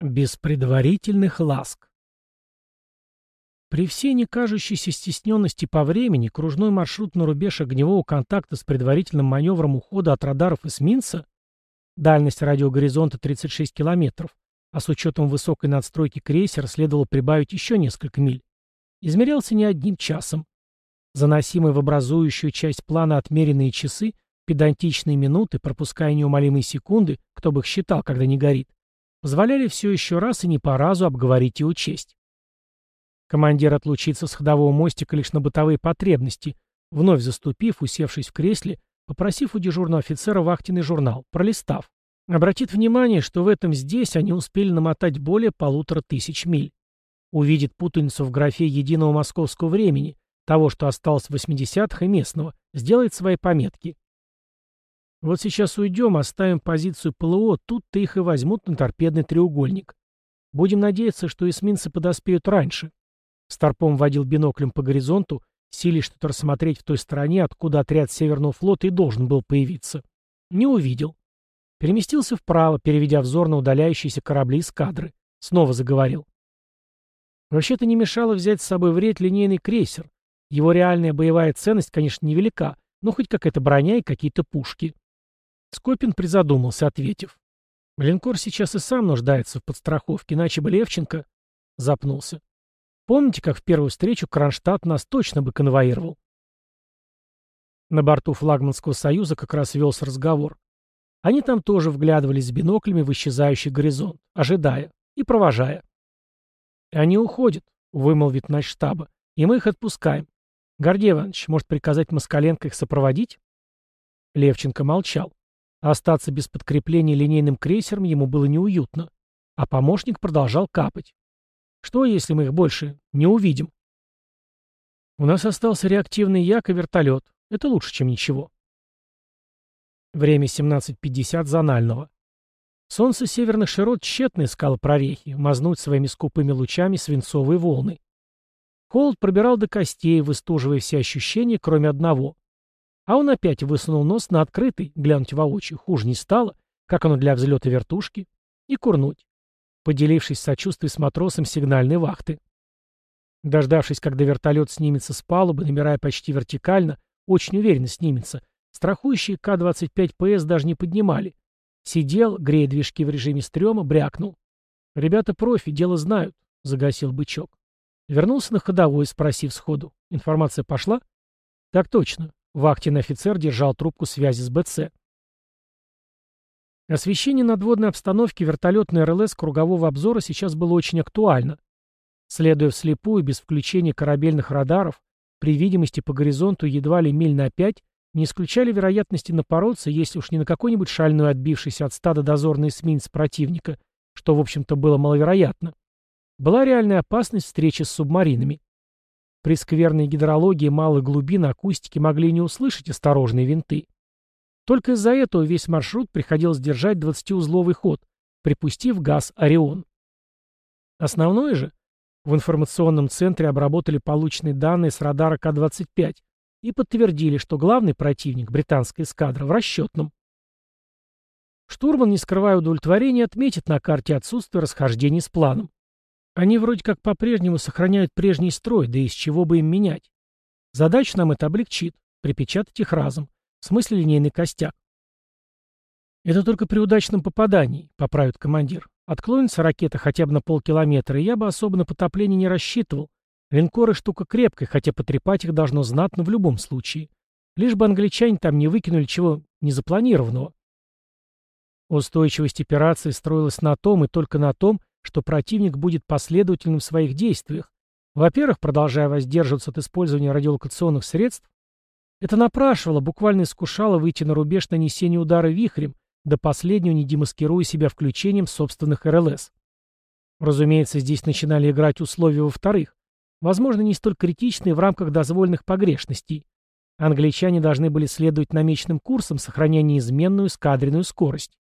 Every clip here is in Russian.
Без предварительных ласк. При всей некажущейся стесненности по времени кружной маршрут на рубеж огневого контакта с предварительным маневром ухода от радаров эсминца, дальность радиогоризонта 36 километров, а с учетом высокой надстройки крейсера следовало прибавить еще несколько миль, измерялся не одним часом. Заносимые в образующую часть плана отмеренные часы, педантичные минуты, пропуская неумолимые секунды, кто бы их считал, когда не горит, позволяли все еще раз и не по разу обговорить и учесть. Командир отлучится с ходового мостика лишь на бытовые потребности, вновь заступив, усевшись в кресле, попросив у дежурного офицера вахтенный журнал, пролистав. Обратит внимание, что в этом здесь они успели намотать более полутора тысяч миль. Увидит путаницу в графе единого московского времени, того, что осталось в 80-х и местного, сделает свои пометки. Вот сейчас уйдем, оставим позицию ПЛО, тут-то их и возьмут на торпедный треугольник. Будем надеяться, что эсминцы подоспеют раньше. Старпом водил биноклем по горизонту, силясь что-то рассмотреть в той стороне, откуда отряд Северного флота и должен был появиться. Не увидел. Переместился вправо, переведя взор на удаляющиеся корабли эскадры. Снова заговорил. Вообще-то не мешало взять с собой в рейд линейный крейсер. Его реальная боевая ценность, конечно, невелика, но хоть какая-то броня и какие-то пушки. Скопин призадумался, ответив. Линкор сейчас и сам нуждается в подстраховке, иначе бы Левченко запнулся. Помните, как в первую встречу Кронштадт нас точно бы конвоировал? На борту флагманского союза как раз велся разговор. Они там тоже вглядывались с биноклями в исчезающий горизонт, ожидая и провожая. «Они уходят», — вымолвит наш штаба, — «и мы их отпускаем. Гордей Иванович, может приказать Москаленко их сопроводить?» Левченко молчал. Остаться без подкрепления линейным крейсером ему было неуютно, а помощник продолжал капать. Что, если мы их больше не увидим? У нас остался реактивный як и вертолет. Это лучше, чем ничего. Время 17.50 зонального. Солнце северных широт тщетно искало прорехи, мазнуть своими скупыми лучами свинцовые волны. Холод пробирал до костей, выстуживая все ощущения, кроме одного. А он опять высунул нос на открытый, глянуть воочию, хуже не стало, как оно для взлета вертушки, и курнуть, поделившись сочувствием с матросом сигнальной вахты. Дождавшись, когда вертолет снимется с палубы, набирая почти вертикально, очень уверенно снимется, страхующие К-25ПС даже не поднимали. Сидел, грея движки в режиме стрёма, брякнул. «Ребята профи, дело знают», — загасил бычок. Вернулся на ходовой, спросив сходу. «Информация пошла?» «Так точно. Вахтенный офицер держал трубку связи с БЦ. Освещение надводной обстановки вертолетной РЛС кругового обзора сейчас было очень актуально. Следуя вслепую, без включения корабельных радаров, при видимости по горизонту едва ли миль на пять, не исключали вероятности напороться, если уж не на какой-нибудь шальной отбившийся от стада дозорный эсминец противника, что, в общем-то, было маловероятно. Была реальная опасность встречи с субмаринами. При скверной гидрологии малых глубин акустики могли не услышать осторожные винты. Только из-за этого весь маршрут приходилось держать 20-узловый ход, припустив газ «Орион». Основное же, в информационном центре обработали полученные данные с радара К-25 и подтвердили, что главный противник, британская эскадра, в расчетном. Штурман, не скрывая удовлетворения, отметит на карте отсутствие расхождений с планом. Они вроде как по-прежнему сохраняют прежний строй, да из чего бы им менять. Задача нам это облегчит, припечатать их разом. В смысле линейный костяк. Это только при удачном попадании, поправит командир. Отклонится ракета хотя бы на полкилометра, и я бы особо на потопление не рассчитывал. Линкоры штука крепкая, хотя потрепать их должно знатно в любом случае. Лишь бы англичане там не выкинули чего незапланированного. Устойчивость операции строилась на том и только на том, что противник будет последовательным в своих действиях. Во-первых, продолжая воздерживаться от использования радиолокационных средств, это напрашивало, буквально искушало выйти на рубеж нанесения удара вихрем, до последнего не демаскируя себя включением собственных РЛС. Разумеется, здесь начинали играть условия во-вторых, возможно, не столь критичные в рамках дозволенных погрешностей. Англичане должны были следовать намеченным курсом, сохраняя неизменную эскадренную скорость.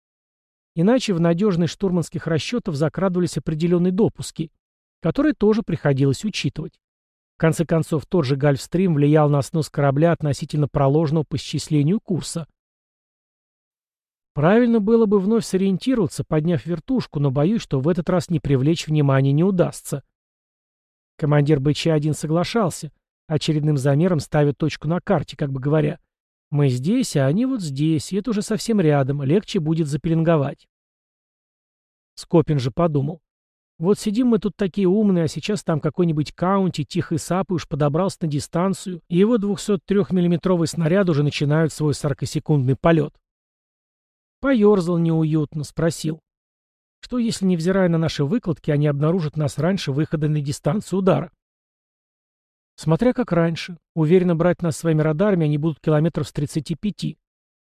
Иначе в надежность штурманских расчетов закрадывались определенные допуски, которые тоже приходилось учитывать. В конце концов, тот же Гольфстрим влиял на снос корабля относительно проложенного по счислению курса. Правильно было бы вновь сориентироваться, подняв вертушку, но боюсь, что в этот раз не привлечь внимания не удастся. Командир БЧ-1 соглашался, очередным замером ставя точку на карте, как бы говоря, мы здесь, а они вот здесь, и это уже совсем рядом, легче будет запеленговать. Скопин же подумал. Вот сидим мы тут такие умные, а сейчас там какой-нибудь каунти, тихий сап уж подобрался на дистанцию, и его 203-миллиметровый снаряд уже начинают свой 40-секундный полет. Поерзал неуютно, спросил. Что если, невзирая на наши выкладки, они обнаружат нас раньше выхода на дистанцию удара? Смотря как раньше. Уверенно брать нас своими радарами они будут километров с 35.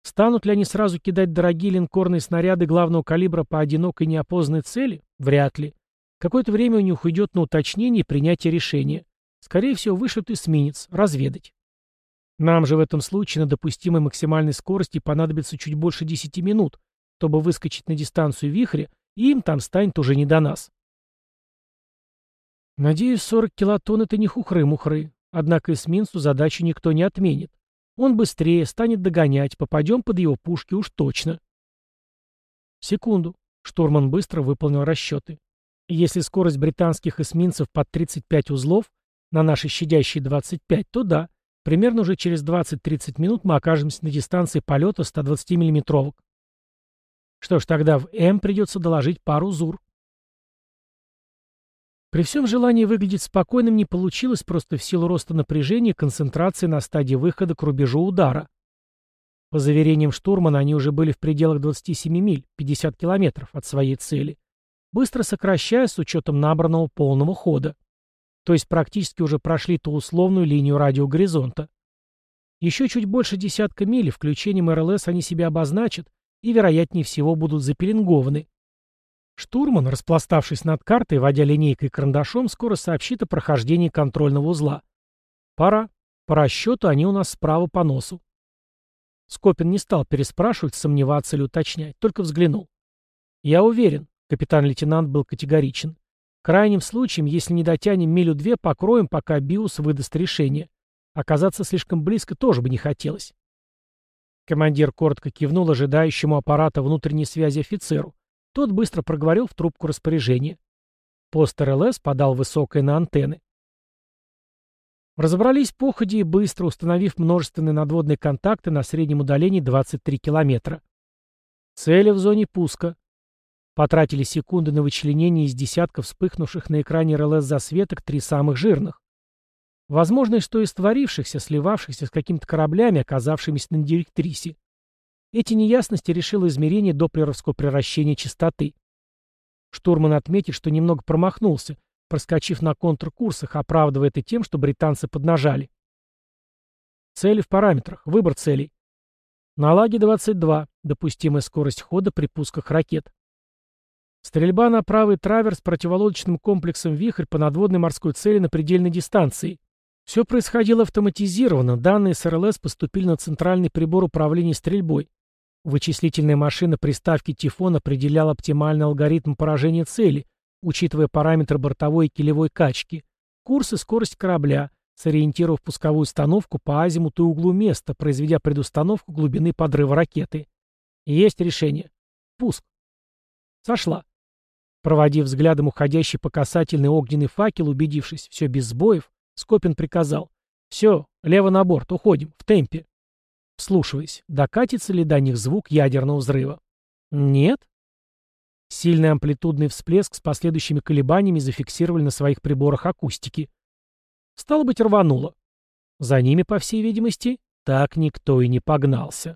Станут ли они сразу кидать дорогие линкорные снаряды главного калибра по одинокой неопознанной цели? Вряд ли. Какое-то время у них уйдет на уточнение и принятие решения. Скорее всего, вышлют эсминец, разведать. Нам же в этом случае на допустимой максимальной скорости понадобится чуть больше 10 минут, чтобы выскочить на дистанцию вихря, и им там станет уже не до нас. Надеюсь, 40 килотонн — это не хухры-мухры. Однако эсминцу задачу никто не отменит. Он быстрее, станет догонять, попадем под его пушки уж точно. Секунду. Штурман быстро выполнил расчеты. Если скорость британских эсминцев под 35 узлов, на наши щадящие 25, то да, Примерно уже через 20-30 минут мы окажемся на дистанции полета 120 миллиметровок. Что ж, тогда в М придется доложить пару ЗУР. При всем желании выглядеть спокойным не получилось просто в силу роста напряжения и концентрации на стадии выхода к рубежу удара. По заверениям штурмана, они уже были в пределах 27 миль, 50 километров от своей цели, быстро сокращая с учетом набранного полного хода то есть практически уже прошли ту условную линию радиогоризонта. Еще чуть больше десятка миль, включением РЛС они себя обозначат и, вероятнее всего, будут запеленгованы. Штурман, распластавшись над картой, водя линейкой и карандашом, скоро сообщит о прохождении контрольного узла. Пора. По расчету они у нас справа по носу. Скопин не стал переспрашивать, сомневаться или уточнять, только взглянул. «Я уверен», — капитан-лейтенант был категоричен. Крайним случаем, если не дотянем милю-две, покроем, пока БИУС выдаст решение. Оказаться слишком близко тоже бы не хотелось. Командир коротко кивнул ожидающему аппарата внутренней связи офицеру. Тот быстро проговорил в трубку распоряжения. Пост РЛС подал высокое на антенны. Разобрались по ходе и быстро, установив множественные надводные контакты на среднем удалении 23 километра. Цели в зоне пуска. Потратили секунды на вычленение из десятков вспыхнувших на экране РЛС засветок три самых жирных. Возможно, что из творившихся, сливавшихся с какими-то кораблями, оказавшимися на директрисе. Эти неясности решило измерение доплеровского превращения частоты. Штурман отметит, что немного промахнулся, проскочив на контркурсах, оправдывая это тем, что британцы поднажали. Цели в параметрах. Выбор целей. На лаге 22. Допустимая скорость хода при пусках ракет. Стрельба на правый траверс противолодочным комплексом «Вихрь» по надводной морской цели на предельной дистанции. Все происходило автоматизированно, данные с РЛС поступили на центральный прибор управления стрельбой. Вычислительная машина приставки «Тифон» определяла оптимальный алгоритм поражения цели, учитывая параметры бортовой и килевой качки, курс и скорость корабля, сориентировав пусковую установку по азимуту и углу места, произведя предустановку глубины подрыва ракеты. Есть решение. Пуск. Сошла. Проводив взглядом уходящий по касательной огненный факел, убедившись, все без сбоев, Скопин приказал. «Все, лево на борт, уходим, в темпе». Вслушиваясь, докатится ли до них звук ядерного взрыва? Нет. Сильный амплитудный всплеск с последующими колебаниями зафиксировали на своих приборах акустики. Стало быть, рвануло. За ними, по всей видимости, так никто и не погнался.